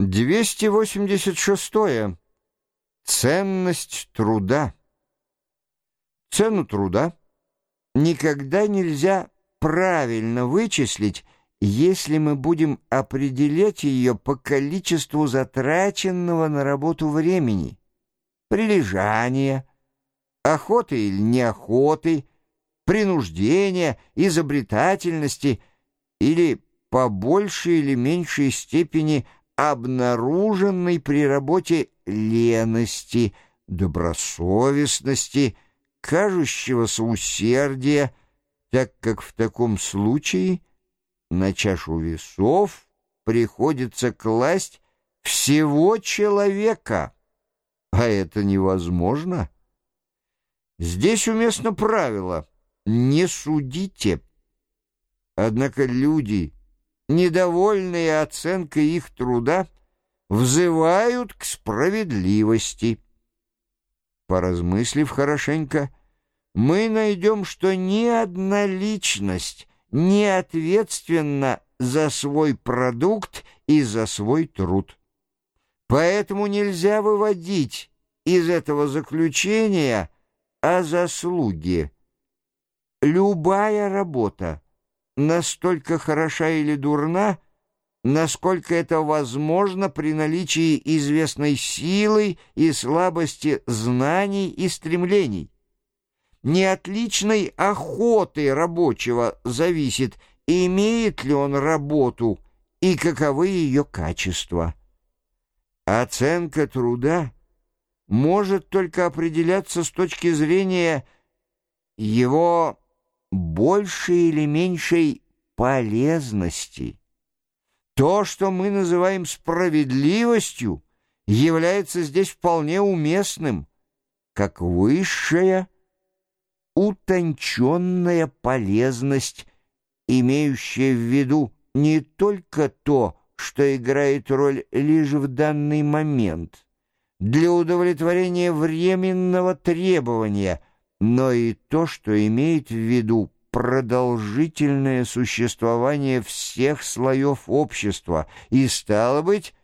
286. Ценность труда. Цену труда никогда нельзя правильно вычислить, если мы будем определять ее по количеству затраченного на работу времени, прилежания, охоты или неохоты, принуждения, изобретательности или по большей или меньшей степени – обнаруженной при работе лености, добросовестности, кажущегося усердия, так как в таком случае на чашу весов приходится класть всего человека, а это невозможно. Здесь уместно правило «не судите». Однако люди недовольные оценкой их труда, взывают к справедливости. Поразмыслив хорошенько, мы найдем, что ни одна личность не ответственна за свой продукт и за свой труд. Поэтому нельзя выводить из этого заключения о заслуге. Любая работа — настолько хороша или дурна, насколько это возможно при наличии известной силы и слабости знаний и стремлений. Не от охоты рабочего зависит, имеет ли он работу и каковы ее качества. Оценка труда может только определяться с точки зрения его большей или меньшей полезности. То, что мы называем справедливостью, является здесь вполне уместным, как высшая, утонченная полезность, имеющая в виду не только то, что играет роль лишь в данный момент, для удовлетворения временного требования – но и то, что имеет в виду продолжительное существование всех слоев общества и, стало быть,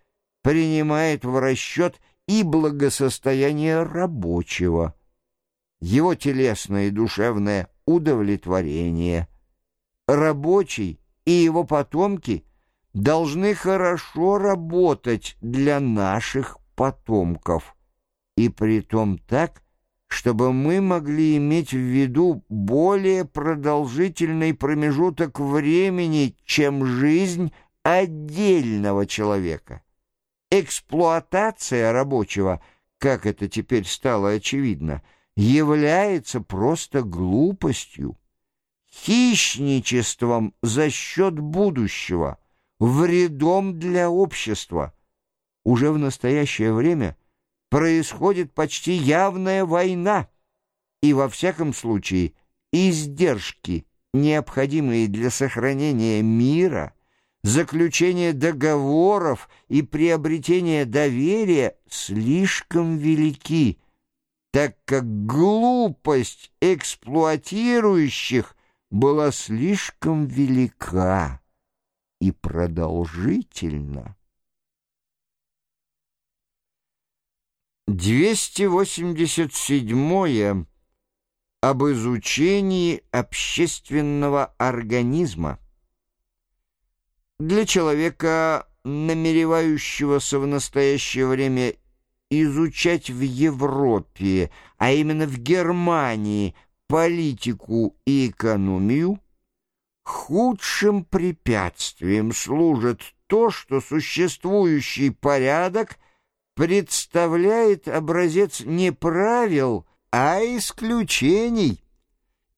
принимает в расчет и благосостояние рабочего, его телесное и душевное удовлетворение. Рабочий и его потомки должны хорошо работать для наших потомков, и при том так, чтобы мы могли иметь в виду более продолжительный промежуток времени, чем жизнь отдельного человека. Эксплуатация рабочего, как это теперь стало очевидно, является просто глупостью, хищничеством за счет будущего, вредом для общества. Уже в настоящее время – происходит почти явная война, и во всяком случае издержки, необходимые для сохранения мира, заключение договоров и приобретение доверия слишком велики, так как глупость эксплуатирующих была слишком велика и продолжительна. 287. Об изучении общественного организма. Для человека, намеревающегося в настоящее время изучать в Европе, а именно в Германии, политику и экономию, худшим препятствием служит то, что существующий порядок – представляет образец не правил, а исключений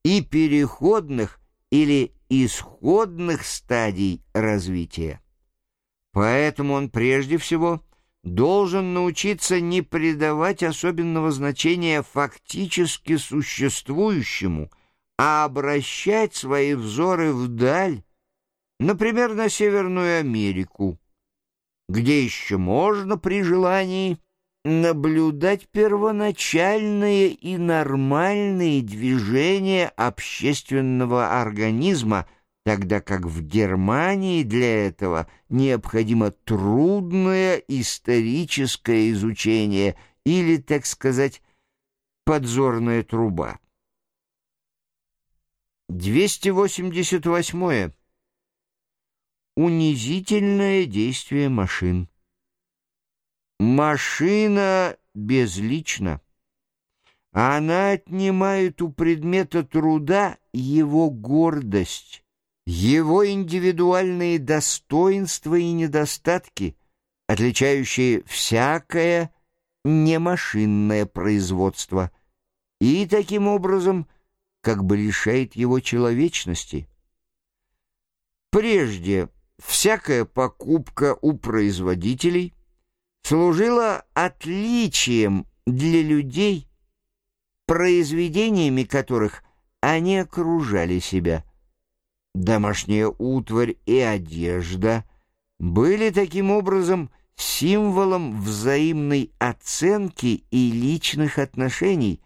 и переходных или исходных стадий развития. Поэтому он прежде всего должен научиться не придавать особенного значения фактически существующему, а обращать свои взоры вдаль, например, на Северную Америку, где еще можно при желании наблюдать первоначальные и нормальные движения общественного организма, тогда как в Германии для этого необходимо трудное историческое изучение или, так сказать, подзорная труба. 288. Унизительное действие машин. Машина безлична. Она отнимает у предмета труда его гордость, его индивидуальные достоинства и недостатки, отличающие всякое немашинное производство, и таким образом как бы лишает его человечности. Прежде всякая покупка у производителей служила отличием для людей, произведениями которых они окружали себя. Домашняя утварь и одежда были таким образом символом взаимной оценки и личных отношений,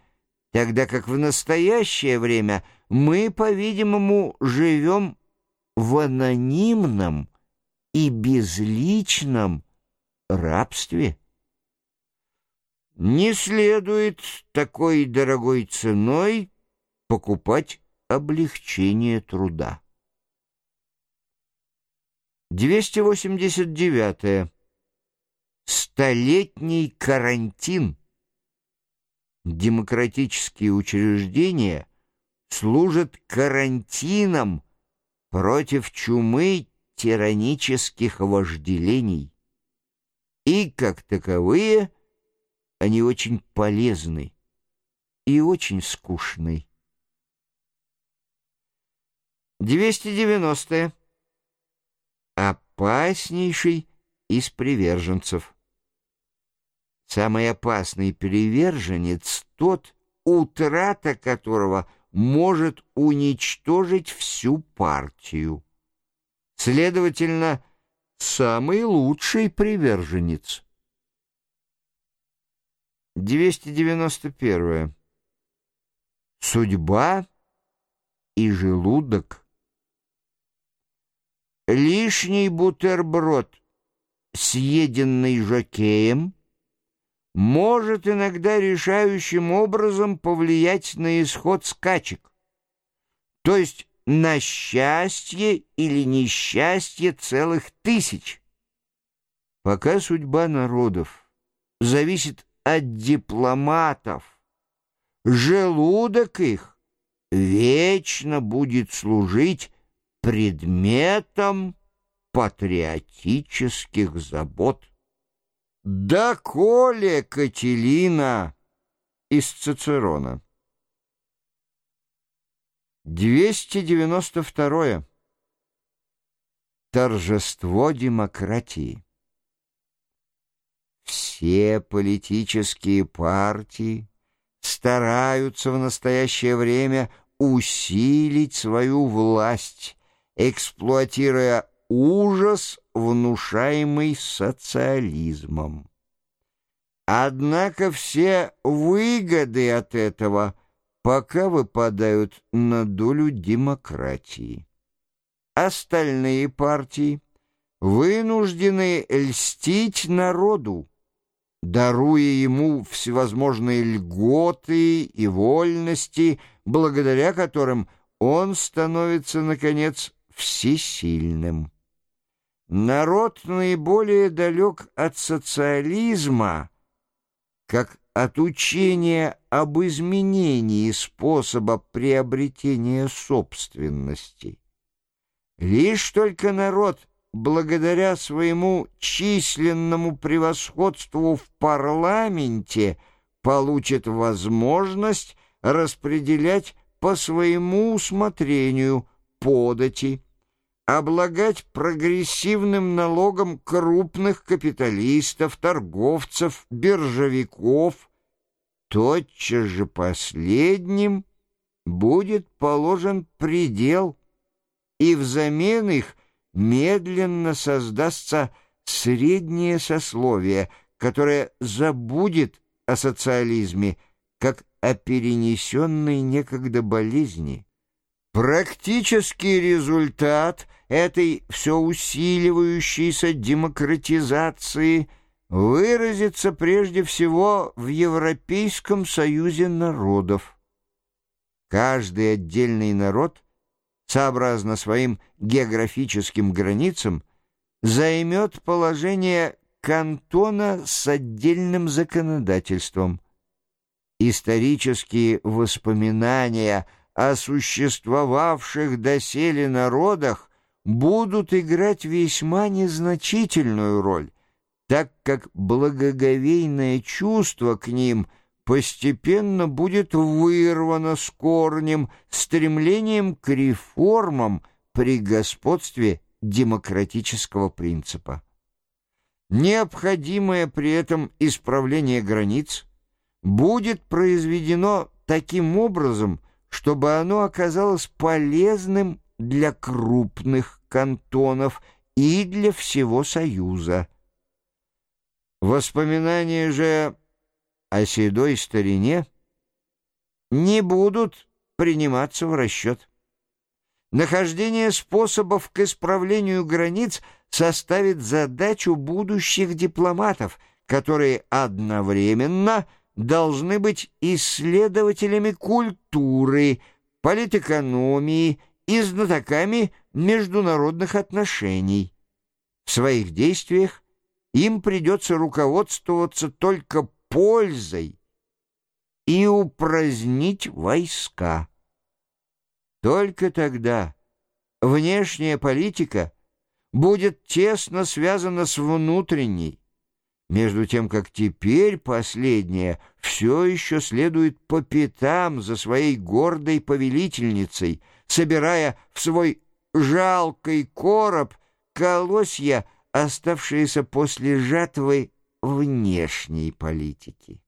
тогда как в настоящее время мы, по-видимому, живем в анонимном и безличном рабстве. Не следует такой дорогой ценой покупать облегчение труда. 289. -е. Столетний карантин. Демократические учреждения служат карантином против чумы тиранических вожделений. И, как таковые, они очень полезны и очень скучны. 290. -е опаснейший из приверженцев. Самый опасный приверженец тот, утрата которого может уничтожить всю партию. Следовательно, самый лучший приверженец. 291. Судьба и желудок. Лишний бутерброд, съеденный жокеем, может иногда решающим образом повлиять на исход скачек, то есть на счастье или несчастье целых тысяч. Пока судьба народов зависит от дипломатов, желудок их вечно будет служить предметом патриотических забот. Да коле Кателина из Цицерона. 292. Торжество демократии. Все политические партии стараются в настоящее время усилить свою власть эксплуатируя ужас, внушаемый социализмом. Однако все выгоды от этого пока выпадают на долю демократии. Остальные партии вынуждены льстить народу, даруя ему всевозможные льготы и вольности, благодаря которым он становится, наконец, всесильным. Народ наиболее далек от социализма, как от учения об изменении способа приобретения собственности. Лишь только народ, благодаря своему численному превосходству в парламенте, получит возможность распределять по своему усмотрению подати, облагать прогрессивным налогом крупных капиталистов, торговцев, биржевиков, тотчас же последним будет положен предел, и взамен их медленно создастся среднее сословие, которое забудет о социализме как о перенесенной некогда болезни. Практический результат этой все усиливающейся демократизации выразится прежде всего в Европейском союзе народов. Каждый отдельный народ, сообразно своим географическим границам, займет положение кантона с отдельным законодательством. Исторические воспоминания о существовавших доселе народах будут играть весьма незначительную роль, так как благоговейное чувство к ним постепенно будет вырвано с корнем стремлением к реформам при господстве демократического принципа. Необходимое при этом исправление границ будет произведено таким образом, чтобы оно оказалось полезным для крупных кантонов и для всего Союза. Воспоминания же о седой старине не будут приниматься в расчет. Нахождение способов к исправлению границ составит задачу будущих дипломатов, которые одновременно должны быть исследователями культуры, политэкономии и знатоками международных отношений. В своих действиях им придется руководствоваться только пользой и упразднить войска. Только тогда внешняя политика будет тесно связана с внутренней, между тем как теперь последняя все еще следует по пятам за своей гордой повелительницей, собирая в свой жалкий короб колосья, оставшиеся после жатвы внешней политики.